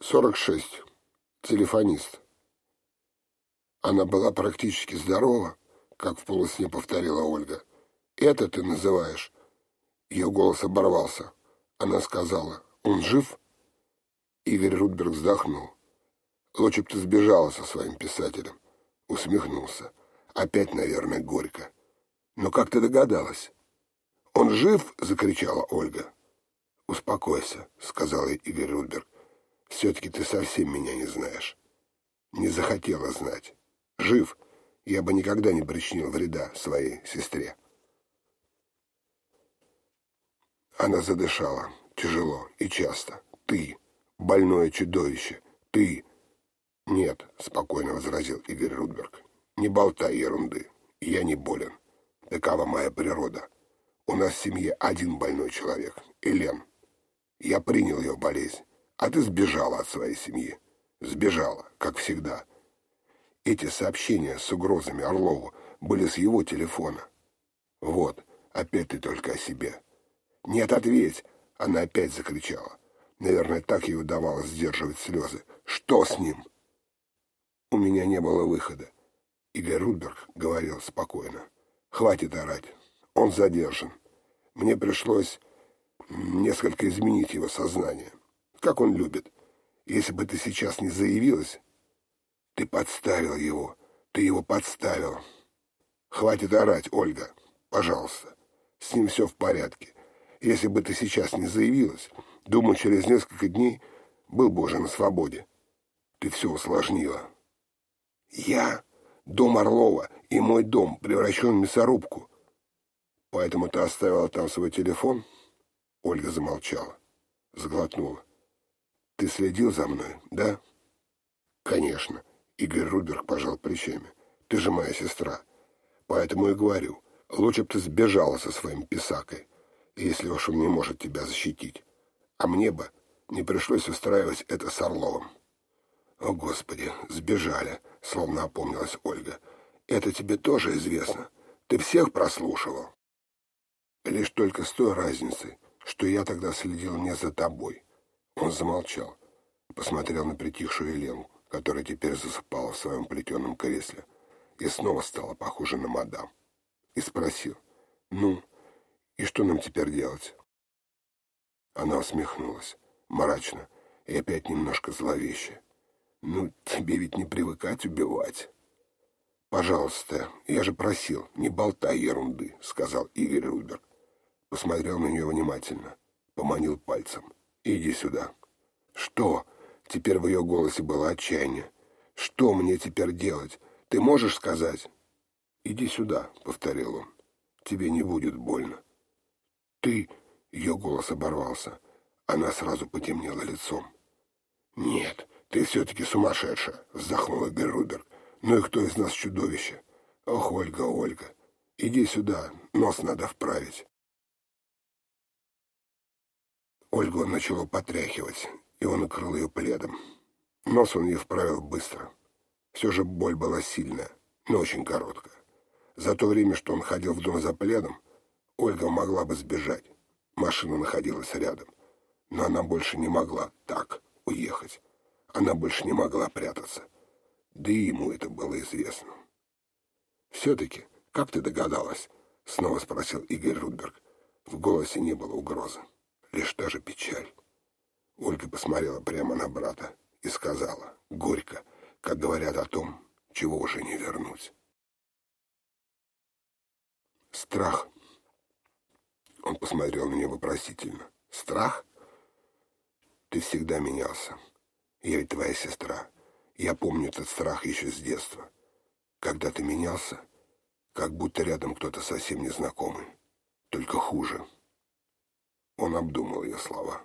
Сорок шесть. Телефонист. Она была практически здорова, как в полусне повторила Ольга. «Это ты называешь?» Ее голос оборвался. Она сказала, «Он жив?» Игорь Рудберг вздохнул. Лучше б ты сбежала со своим писателем. Усмехнулся. Опять, наверное, горько. Но как ты догадалась? «Он жив?» — закричала Ольга. «Успокойся», — сказал Игорь Рудберг. «Все-таки ты совсем меня не знаешь». «Не захотела знать. Жив. Я бы никогда не причинил вреда своей сестре». Она задышала, тяжело и часто. «Ты, больное чудовище, ты...» «Нет», — спокойно возразил Игорь Рудберг. «Не болтай ерунды. Я не болен. Такова моя природа. У нас в семье один больной человек — Элен. Я принял ее болезнь, а ты сбежала от своей семьи. Сбежала, как всегда. Эти сообщения с угрозами Орлову были с его телефона. Вот, опять ты только о себе. Нет, ответь! Она опять закричала. Наверное, так ей удавалось сдерживать слезы. Что с ним? У меня не было выхода. Игорь Рудберг говорил спокойно. Хватит орать. Он задержан. Мне пришлось несколько изменить его сознание. Как он любит. Если бы ты сейчас не заявилась, ты подставил его. Ты его подставил. Хватит орать, Ольга. Пожалуйста. С ним все в порядке. Если бы ты сейчас не заявилась, думаю, через несколько дней был бы уже на свободе. Ты все усложнила. Я, дом Орлова и мой дом превращен в мясорубку. Поэтому ты оставила там свой телефон? Ольга замолчала, сглотнула. Ты следил за мной, да? Конечно. Игорь Рудберг пожал плечами. Ты же моя сестра. Поэтому и говорю, лучше бы ты сбежала со своим писакой, если уж он не может тебя защитить. А мне бы не пришлось устраивать это с Орловым. О, Господи, сбежали, словно опомнилась Ольга. Это тебе тоже известно. Ты всех прослушивал. Лишь только с той разницей, что я тогда следил не за тобой. Он замолчал, посмотрел на притихшую Елену, которая теперь засыпала в своем плетеном кресле, и снова стала похожа на мадам, и спросил, «Ну, и что нам теперь делать?» Она усмехнулась, мрачно и опять немножко зловеще. «Ну, тебе ведь не привыкать убивать». «Пожалуйста, я же просил, не болтай ерунды», — сказал Игорь Рудберг посмотрел на нее внимательно, поманил пальцем. «Иди сюда». «Что?» — теперь в ее голосе было отчаяние. «Что мне теперь делать? Ты можешь сказать?» «Иди сюда», — повторил он. «Тебе не будет больно». «Ты...» — ее голос оборвался. Она сразу потемнела лицом. «Нет, ты все-таки сумасшедшая», — вздохнула Геррудер. «Ну и кто из нас чудовище?» «Ох, Ольга, Ольга, иди сюда, нос надо вправить». Ольгу начало потряхивать, и он укрыл ее пледом. Нос он ей вправил быстро. Все же боль была сильная, но очень короткая. За то время, что он ходил в дом за пледом, Ольга могла бы сбежать. Машина находилась рядом. Но она больше не могла так уехать. Она больше не могла прятаться. Да и ему это было известно. «Все-таки, как ты догадалась?» — снова спросил Игорь Рудберг. В голосе не было угрозы лишь даже печаль. Ольга посмотрела прямо на брата и сказала, горько, как говорят о том, чего уже не вернуть. Страх. Он посмотрел на нее вопросительно. Страх? Ты всегда менялся. Я ведь твоя сестра. Я помню этот страх еще с детства. Когда ты менялся, как будто рядом кто-то совсем незнакомый. Только хуже. Он обдумал ее слова.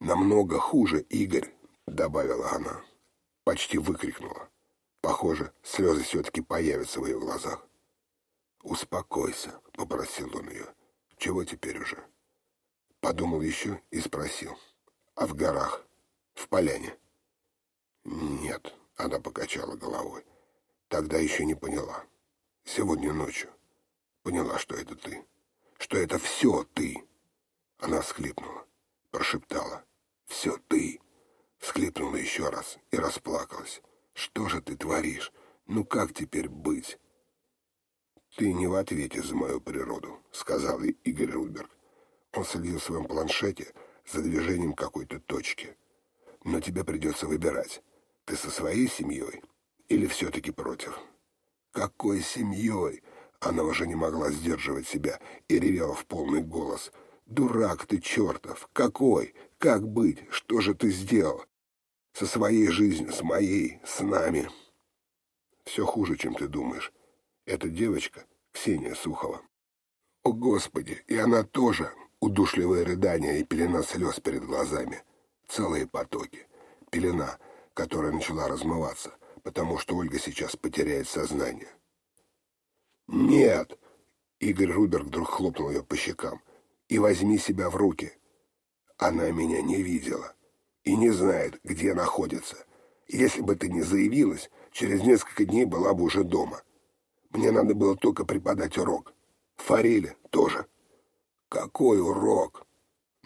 «Намного хуже, Игорь», — добавила она. Почти выкрикнула. Похоже, слезы все-таки появятся в ее глазах. «Успокойся», — попросил он ее. «Чего теперь уже?» Подумал еще и спросил. «А в горах? В поляне?» «Нет», — она покачала головой. «Тогда еще не поняла. Сегодня ночью. Поняла, что это ты. Что это все ты». Она всхлипнула, прошептала. «Все ты! Всклипнула еще раз и расплакалась. «Что же ты творишь? Ну как теперь быть?» «Ты не в ответе за мою природу», — сказал Игорь Рудберг. Он следил в своем планшете за движением какой-то точки. «Но тебе придется выбирать. Ты со своей семьей или все-таки против?» «Какой семьей?» Она уже не могла сдерживать себя и ревела в полный голос. «Дурак ты чертов! Какой? Как быть? Что же ты сделал? Со своей жизнью, с моей, с нами!» «Все хуже, чем ты думаешь. Эта девочка — Ксения Сухова». «О, Господи! И она тоже!» Удушливое рыдание и пелена слез перед глазами. Целые потоки. Пелена, которая начала размываться, потому что Ольга сейчас потеряет сознание. «Нет!» — Игорь Руберг вдруг хлопнул ее по щекам. «И возьми себя в руки. Она меня не видела и не знает, где находится. Если бы ты не заявилась, через несколько дней была бы уже дома. Мне надо было только преподать урок. Форели тоже». «Какой урок?»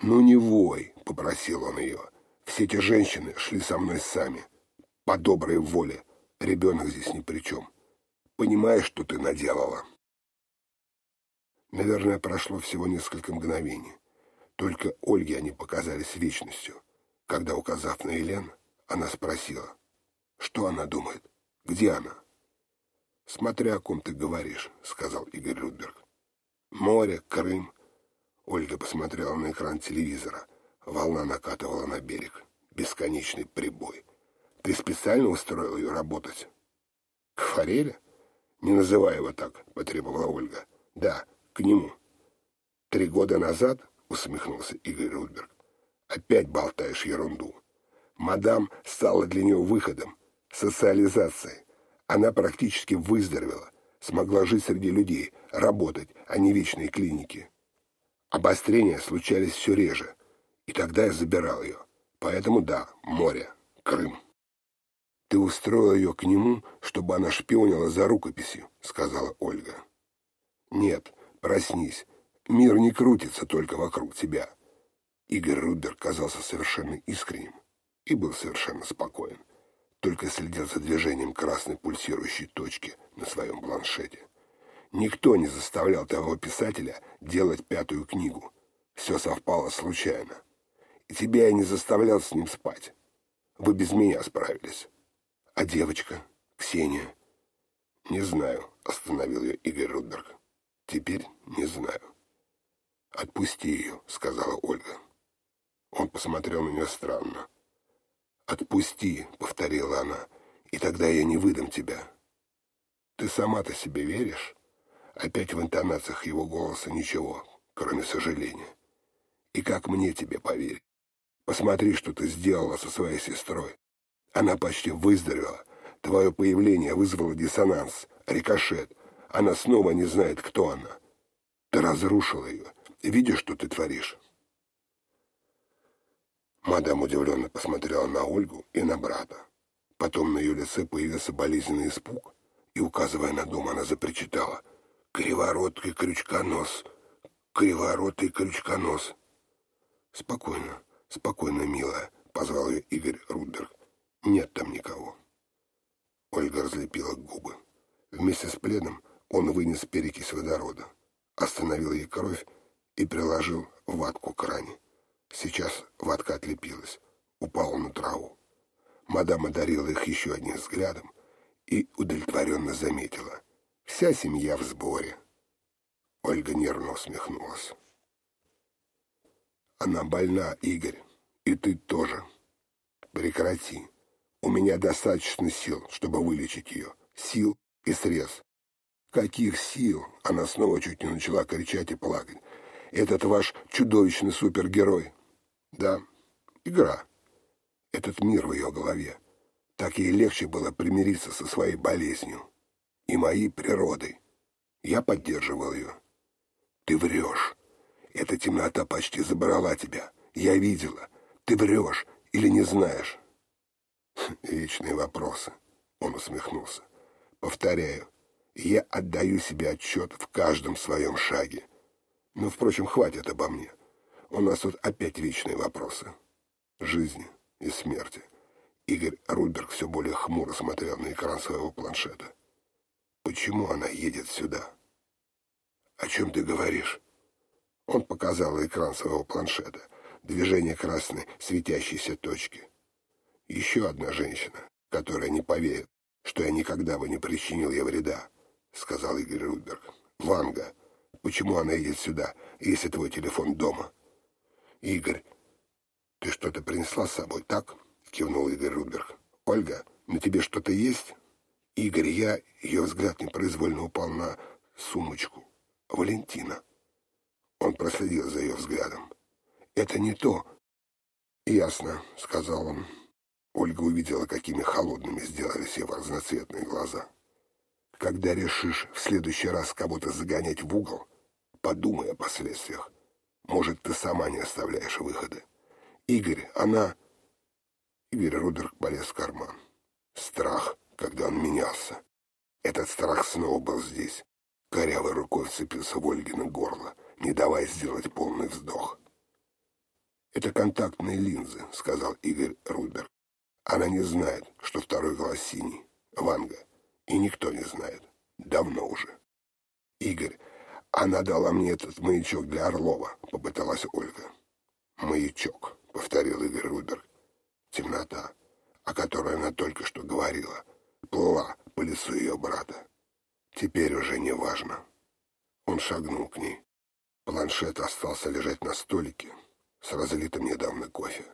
«Ну не вой», — попросил он ее. «Все эти женщины шли со мной сами. По доброй воле. Ребенок здесь ни при чем. Понимаешь, что ты наделала?» Наверное, прошло всего несколько мгновений. Только Ольге они показались вечностью. Когда, указав на Елен, она спросила, что она думает, где она? «Смотря о ком ты говоришь», — сказал Игорь Рудберг. «Море, Крым». Ольга посмотрела на экран телевизора. Волна накатывала на берег. Бесконечный прибой. «Ты специально устроил ее работать?» «К форели?» «Не называй его так», — потребовала Ольга. «Да, к нему». «Три года назад», — усмехнулся Игорь Рудберг, — «опять болтаешь ерунду. Мадам стала для нее выходом, социализацией. Она практически выздоровела, смогла жить среди людей, работать, а не вечные клиники. Обострения случались все реже, и тогда я забирал ее. Поэтому да, море, Крым». «Ты устроил ее к нему, чтобы она шпионила за рукописью», — сказала Ольга. «Нет, проснись. Мир не крутится только вокруг тебя». Игорь Рудберг казался совершенно искренним и был совершенно спокоен. Только следил за движением красной пульсирующей точки на своем планшете. Никто не заставлял того писателя делать пятую книгу. Все совпало случайно. И тебя я не заставлял с ним спать. Вы без меня справились. А девочка? Ксения? Не знаю, остановил ее Игорь Рудберг. Теперь не знаю. Отпусти ее, сказала Ольга. Он посмотрел на нее странно. «Отпусти», — повторила она, — «и тогда я не выдам тебя». «Ты сама-то себе веришь?» Опять в интонациях его голоса ничего, кроме сожаления. «И как мне тебе поверить? Посмотри, что ты сделала со своей сестрой. Она почти выздоровела. Твое появление вызвало диссонанс, рикошет. Она снова не знает, кто она. Ты разрушил ее. Видишь, что ты творишь?» Мадам удивленно посмотрела на Ольгу и на брата. Потом на ее лице появился болезненный испуг, и, указывая на дом, она запричитала. «Криворотый крючконос! Криворотый крючконос!» «Спокойно, спокойно, милая», — позвал ее Игорь Рудберг. Нет там никого. Ольга разлепила губы. Вместе с пледом он вынес перекись водорода, остановил ей кровь и приложил ватку к ране. Сейчас ватка отлепилась, упала на траву. Мадам одарила их еще одним взглядом и удовлетворенно заметила. Вся семья в сборе. Ольга нервно усмехнулась. Она больна, Игорь, и ты тоже. Прекрати. У меня достаточно сил, чтобы вылечить ее. Сил и средств. Каких сил? Она снова чуть не начала кричать и плакать. Этот ваш чудовищный супергерой. Да, игра. Этот мир в ее голове. Так ей легче было примириться со своей болезнью. И моей природой. Я поддерживал ее. Ты врешь. Эта темнота почти забрала тебя. Я видела. Ты врешь или не знаешь. Вечные вопросы. Он усмехнулся. Повторяю, я отдаю себе отчет в каждом своем шаге. Но, впрочем, хватит обо мне. У нас тут опять вечные вопросы. Жизни, и смерти. Игорь Рудберг все более хмуро смотрел на экран своего планшета. «Почему она едет сюда?» «О чем ты говоришь?» Он показал экран своего планшета. Движение красной светящейся точки. «Еще одна женщина, которая не поверит, что я никогда бы не причинил ей вреда», — сказал Игорь Рудберг. «Ванга, почему она едет сюда, если твой телефон дома?» «Игорь, ты что-то принесла с собой, так?» — кивнул Игорь Рудберг. «Ольга, на тебе что-то есть?» Игорь, я... Ее взгляд непроизвольно упал на сумочку. «Валентина». Он проследил за ее взглядом. «Это не то». «Ясно», — сказал он. Ольга увидела, какими холодными сделались его разноцветные глаза. «Когда решишь в следующий раз кого-то загонять в угол, подумай о последствиях. Может, ты сама не оставляешь выхода. Игорь, она...» Игорь Рудерг полез в карман. Страх, когда он менялся. Этот страх снова был здесь. Корявой рукой вцепился в Ольгино горло, не давая сделать полный вздох. «Это контактные линзы», — сказал Игорь Рудберг. «Она не знает, что второй глаз синий, Ванга, и никто не знает. Давно уже». «Игорь, она дала мне этот маячок для Орлова», — попыталась Ольга. «Маячок», — повторил Игорь Рудберг темнота, о которой она только что говорила, плыла по лицу ее брата. Теперь уже не важно. Он шагнул к ней. Планшет остался лежать на столике с разлитым недавно кофе.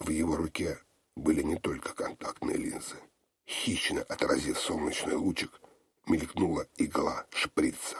В его руке были не только контактные линзы. Хищно отразив солнечный лучик, мелькнула игла шприца.